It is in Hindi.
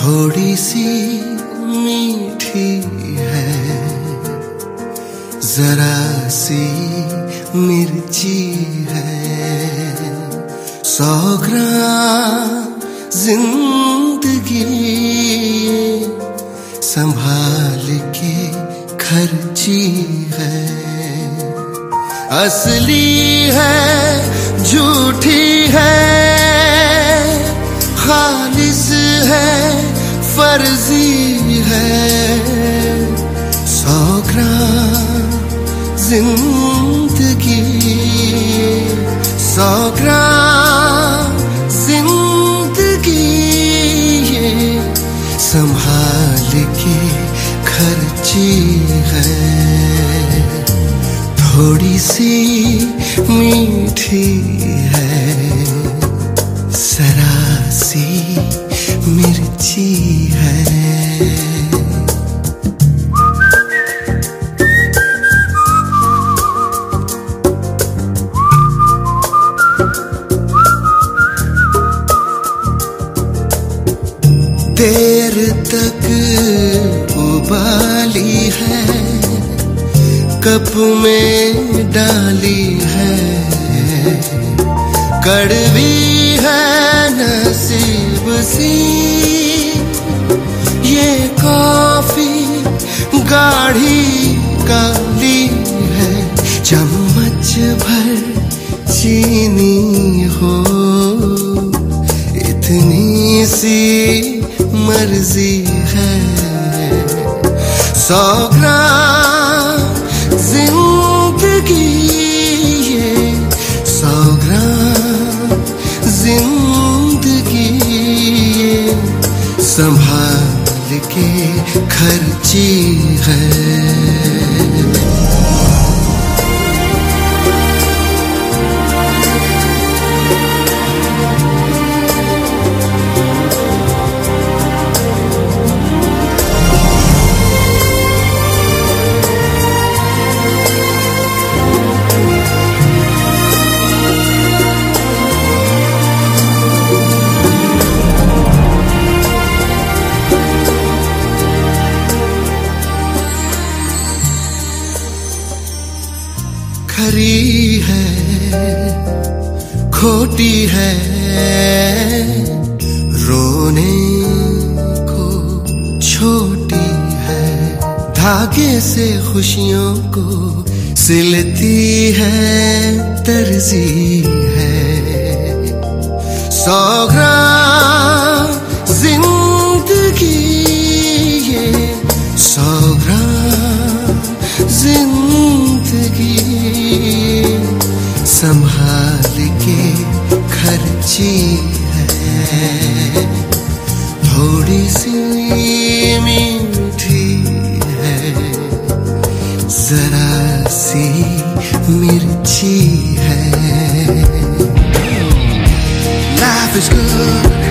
थोड़ी सी मीठी है। जरा सी मिर्ची है। सौ ग्राम ज़िंदगी संभाल के खर्ची है। असली है, झूठी है। फर्जी है। सौ ग्राम ज़िंदगी। सौ ग्राम ज़िंदगी ये संभाल के खर्ची है। थोड़ी सी मीठी है। सरासी देर तक उबाली है, कप में डाली है। कड़वी है नसीब सी, ये कॉफ़ी गाढ़ी काली है। चम्मच भर चीनी हो, इतनी सी मर्ज़ी है। सौ ग्राम ज़िंदगी ये ज़िंदगी संभाल के खर्ची है। खरी है, खोटी है, रोने को छोटी है, धागे से खुशियों को सिलती है तरजी है। सौ ग्राम ज़िंदगी ये सौ संभाल के खर्ची है। थोड़ी सी मीठी है। जरा सी मिर्ची है। Life is good.